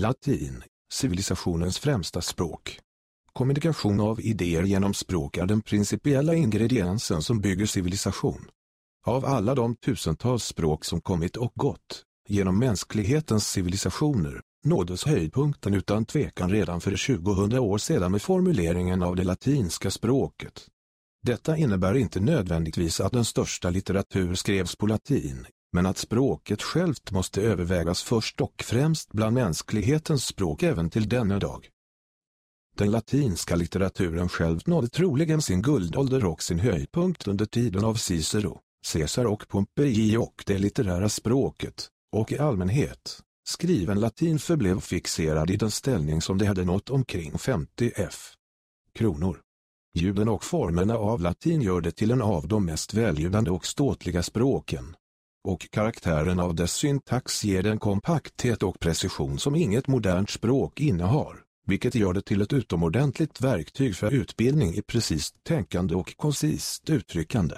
Latin, civilisationens främsta språk. Kommunikation av idéer genom språk är den principiella ingrediensen som bygger civilisation. Av alla de tusentals språk som kommit och gått, genom mänsklighetens civilisationer, nåddes höjdpunkten utan tvekan redan för 2000 år sedan med formuleringen av det latinska språket. Detta innebär inte nödvändigtvis att den största litteratur skrevs på latin, men att språket självt måste övervägas först och främst bland mänsklighetens språk även till denna dag. Den latinska litteraturen själv nådde troligen sin guldålder och sin höjdpunkt under tiden av Cicero, Caesar och Pompeji och det litterära språket, och i allmänhet, skriven latin förblev fixerad i den ställning som det hade nått omkring 50 f. kronor. Ljuden och formerna av latin gör det till en av de mest väljudande och ståtliga språken. Och karaktären av dess syntax ger den kompakthet och precision som inget modernt språk innehar, vilket gör det till ett utomordentligt verktyg för utbildning i precis tänkande och koncist uttryckande.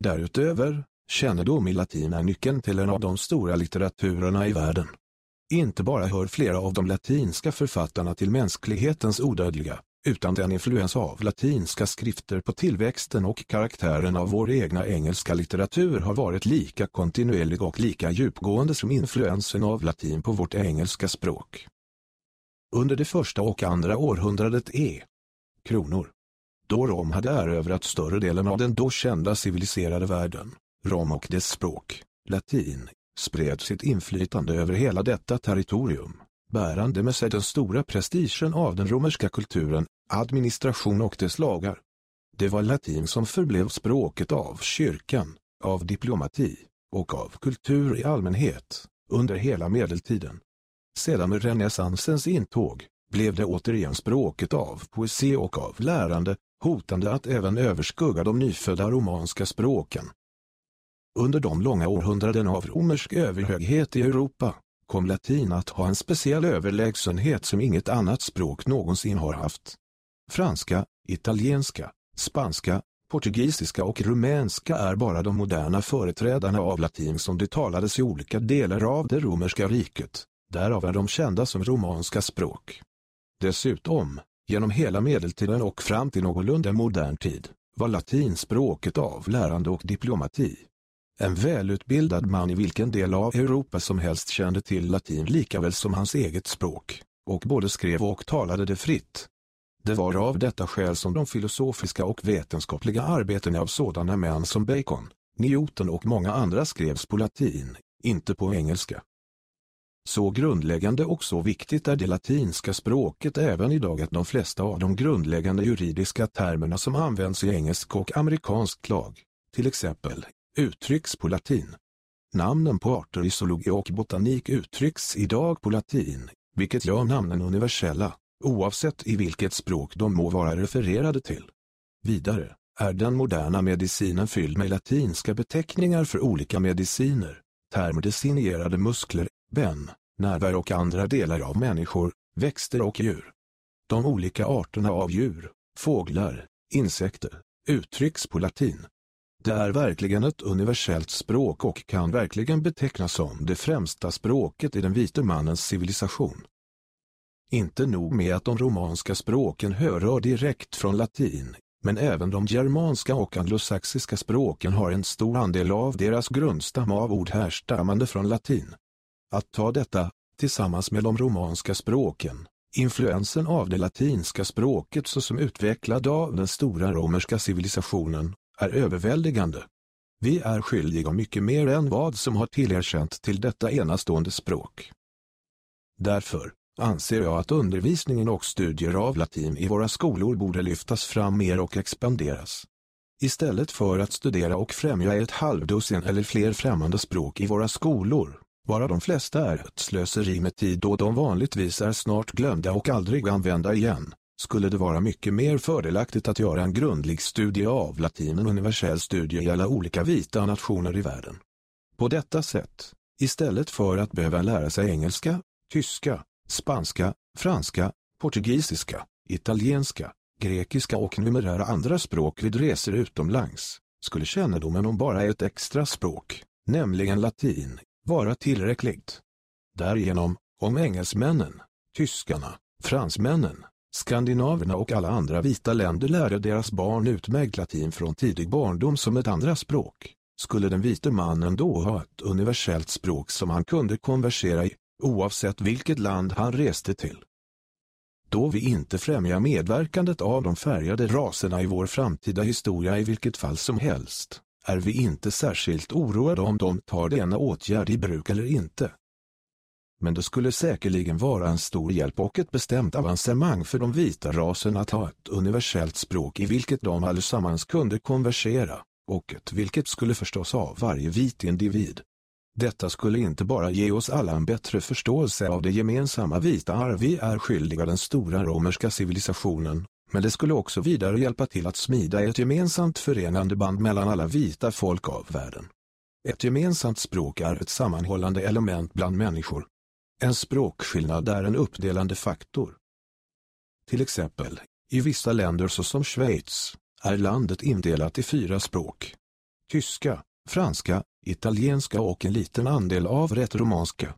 Därutöver, kännedom i latin är nyckeln till en av de stora litteraturerna i världen. Inte bara hör flera av de latinska författarna till mänsklighetens odödliga, utan den influens av latinska skrifter på tillväxten och karaktären av vår egna engelska litteratur har varit lika kontinuerlig och lika djupgående som influensen av latin på vårt engelska språk. Under det första och andra århundradet E. Kronor. Då Rom hade erövrat större delen av den då kända civiliserade världen, Rom och dess språk, latin, spred sitt inflytande över hela detta territorium, bärande med sig den stora prestigen av den romerska kulturen, administration och dess lagar. Det var latin som förblev språket av kyrkan, av diplomati och av kultur i allmänhet under hela medeltiden. Sedan med renässansens intåg blev det återigen språket av poesi och av lärande, hotande att även överskugga de nyfödda romanska språken. Under de långa århundraden av romersk överhöghet i Europa kom latin att ha en speciell överlägsenhet som inget annat språk någonsin har haft. Franska, italienska, spanska, portugisiska och rumänska är bara de moderna företrädarna av latin som det talades i olika delar av det romerska riket, därav är de kända som romanska språk. Dessutom, genom hela medeltiden och fram till någorlunda modern tid, var latinspråket av lärande och diplomati. En välutbildad man i vilken del av Europa som helst kände till latin lika väl som hans eget språk, och både skrev och talade det fritt. Det var av detta skäl som de filosofiska och vetenskapliga arbetena av sådana män som Bacon, Newton och många andra skrevs på latin, inte på engelska. Så grundläggande och så viktigt är det latinska språket även idag att de flesta av de grundläggande juridiska termerna som används i engelsk och amerikansk lag, till exempel, uttrycks på latin. Namnen på arter i zoologi och botanik uttrycks idag på latin, vilket gör namnen universella, oavsett i vilket språk de må vara refererade till. Vidare är den moderna medicinen fylld med latinska beteckningar för olika mediciner, termer muskler, ben, nerver och andra delar av människor, växter och djur. De olika arterna av djur, fåglar, insekter, uttrycks på latin. Det är verkligen ett universellt språk och kan verkligen betecknas som det främsta språket i den vite mannens civilisation. Inte nog med att de romanska språken hörör direkt från latin, men även de germanska och anglosaxiska språken har en stor andel av deras grundstam av ord härstammande från latin. Att ta detta, tillsammans med de romanska språken, influensen av det latinska språket såsom utvecklad av den stora romerska civilisationen, är överväldigande. Vi är skyldiga mycket mer än vad som har tillerkänt till detta enastående språk. Därför anser jag att undervisningen och studier av latin i våra skolor borde lyftas fram mer och expanderas. Istället för att studera och främja ett halvdussin eller fler främmande språk i våra skolor, varav de flesta är ett slöseri med tid då de vanligtvis är snart glömda och aldrig använda igen, skulle det vara mycket mer fördelaktigt att göra en grundlig studie av latin och universell studie i alla olika vita nationer i världen. På detta sätt, istället för att behöva lära sig engelska, tyska, spanska, franska, portugisiska, italienska, grekiska och numerära andra språk vid resor utomlands, skulle kännedomen om bara ett extra språk, nämligen latin, vara tillräckligt. Därigenom, om engelsmännen, Tyskarna, fransmännen, skandinaverna och alla andra vita länder lärde deras barn utmärkt latin från tidig barndom som ett andra språk. Skulle den vite mannen då ha ett universellt språk som han kunde konversera i, oavsett vilket land han reste till? Då vi inte främjar medverkandet av de färgade raserna i vår framtida historia i vilket fall som helst, är vi inte särskilt oroade om de tar denna åtgärd i bruk eller inte. Men det skulle säkerligen vara en stor hjälp och ett bestämt avancemang för de vita raserna att ha ett universellt språk i vilket de allesammans kunde konversera, och ett vilket skulle förstås av varje vit individ. Detta skulle inte bara ge oss alla en bättre förståelse av det gemensamma vita arv vi är skyldiga den stora romerska civilisationen, men det skulle också vidare hjälpa till att smida ett gemensamt förenande band mellan alla vita folk av världen. Ett gemensamt språk är ett sammanhållande element bland människor. En språkskillnad är en uppdelande faktor. Till exempel, i vissa länder såsom Schweiz, är landet indelat i fyra språk. Tyska, franska, italienska och en liten andel av rätt-romanska.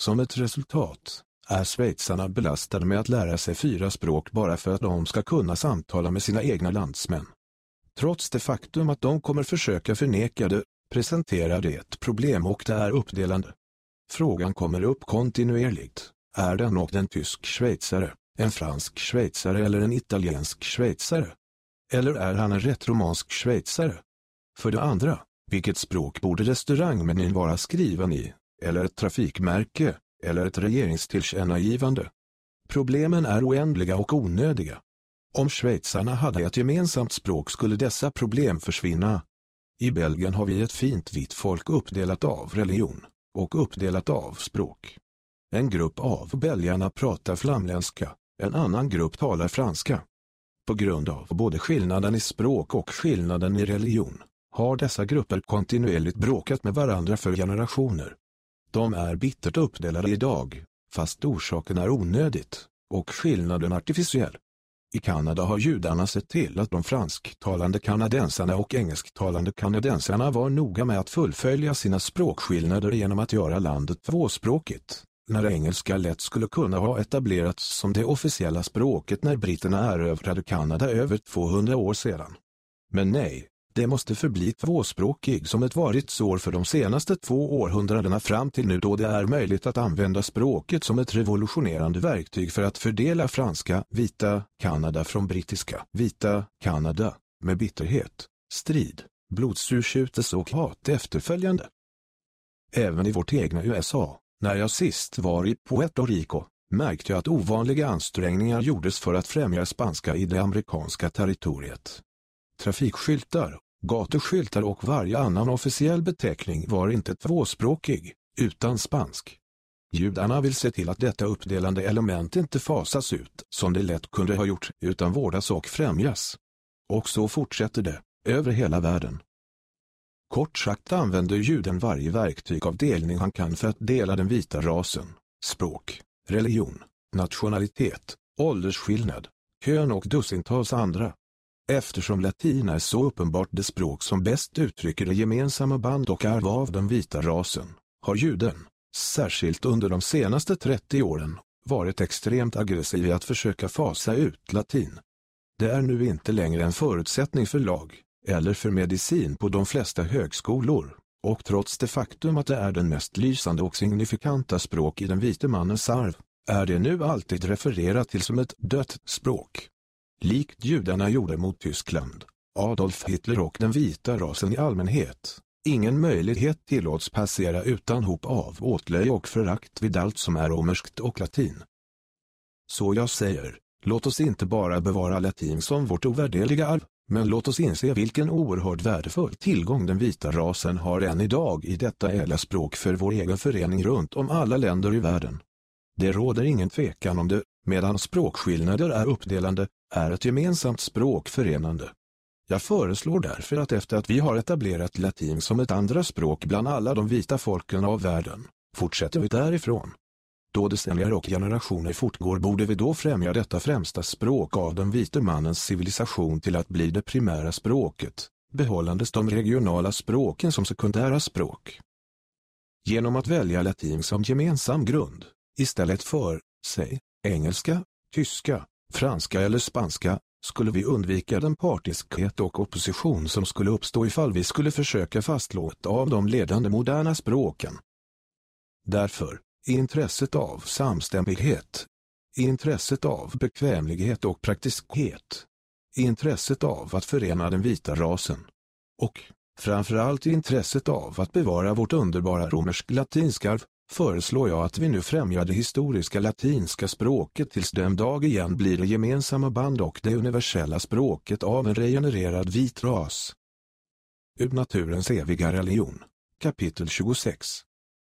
Som ett resultat är schweizarna belastade med att lära sig fyra språk bara för att de ska kunna samtala med sina egna landsmän. Trots det faktum att de kommer försöka förneka det, presenterar det ett problem och det är uppdelande. Frågan kommer upp kontinuerligt. Är den och den tysk schweizare, en fransk schweizare eller en italiensk schweizare? Eller är han en rätt romansk schweizare? För det andra, vilket språk borde restaurangmenyn vara skriven i? Eller ett trafikmärke? Eller ett regeringstillkännagivande? Problemen är oändliga och onödiga. Om schweizarna hade ett gemensamt språk skulle dessa problem försvinna. I Belgien har vi ett fint vitt folk uppdelat av religion och uppdelat av språk. En grupp av belgarna pratar flamländska, en annan grupp talar franska. På grund av både skillnaden i språk och skillnaden i religion har dessa grupper kontinuerligt bråkat med varandra för generationer. De är bittert uppdelade idag, fast orsaken är onödigt, och skillnaden artificiell. I Kanada har judarna sett till att de fransktalande kanadensarna och engelsktalande kanadensarna var noga med att fullfölja sina språkskillnader genom att göra landet tvåspråkigt, när engelska lätt skulle kunna ha etablerats som det officiella språket när britterna erövrade Kanada över 200 år sedan. Men nej, det måste förbli tvåspråkig som ett varit sår för de senaste två århundradena fram till nu då det är möjligt att använda språket som ett revolutionerande verktyg för att fördela franska, vita, Kanada från brittiska, vita, Kanada, med bitterhet, strid, blodsurskjutelse och hat efterföljande. Även i vårt egna USA, när jag sist var i Puerto Rico, märkte jag att ovanliga ansträngningar gjordes för att främja spanska i det amerikanska territoriet. Trafikskyltar Gatuskyltar och varje annan officiell beteckning var inte tvåspråkig, utan spansk. Judarna vill se till att detta uppdelande element inte fasas ut, som det lätt kunde ha gjort, utan vårdas och främjas. Och så fortsätter det, över hela världen. Kort sagt använder juden varje verktyg av delning han kan för att dela den vita rasen, språk, religion, nationalitet, åldersskillnad, kön och dussintals andra. Eftersom latin är så uppenbart det språk som bäst uttrycker det gemensamma band och arv av den vita rasen, har juden, särskilt under de senaste 30 åren, varit extremt aggressiv i att försöka fasa ut latin. Det är nu inte längre en förutsättning för lag, eller för medicin på de flesta högskolor, och trots det faktum att det är den mest lysande och signifikanta språk i den vite mannens arv, är det nu alltid refererat till som ett dött språk likt judarna gjorde mot Tyskland, Adolf Hitler och den vita rasen i allmänhet. Ingen möjlighet tillåts passera utan hop av åtlöje och förakt vid allt som är romerskt och latin. Så jag säger, låt oss inte bara bevara latin som vårt ovärdeliga arv, men låt oss inse vilken oerhört värdefull tillgång den vita rasen har än idag i detta ädla språk för vår egen förening runt om alla länder i världen. Det råder ingen tvekan om det, medan språkskillnader är uppdelande, är ett gemensamt språk förenande. Jag föreslår därför att efter att vi har etablerat latin som ett andra språk bland alla de vita folken av världen, fortsätter vi därifrån. Då decennier och generationer fortgår borde vi då främja detta främsta språk av den vite mannens civilisation till att bli det primära språket, behållandes de regionala språken som sekundära språk. Genom att välja latin som gemensam grund, istället för, säg, engelska, tyska, franska eller spanska, skulle vi undvika den partiskhet och opposition som skulle uppstå ifall vi skulle försöka fastslå ett av de ledande moderna språken. Därför, intresset av samstämmighet, intresset av bekvämlighet och praktiskhet, intresset av att förena den vita rasen, och, framförallt intresset av att bevara vårt underbara romersk-latinska arv, föreslår jag att vi nu främjar det historiska latinska språket tills den dag igen blir det gemensamma band och det universella språket av en regenererad vit ras. Ur naturens eviga religion, kapitel 26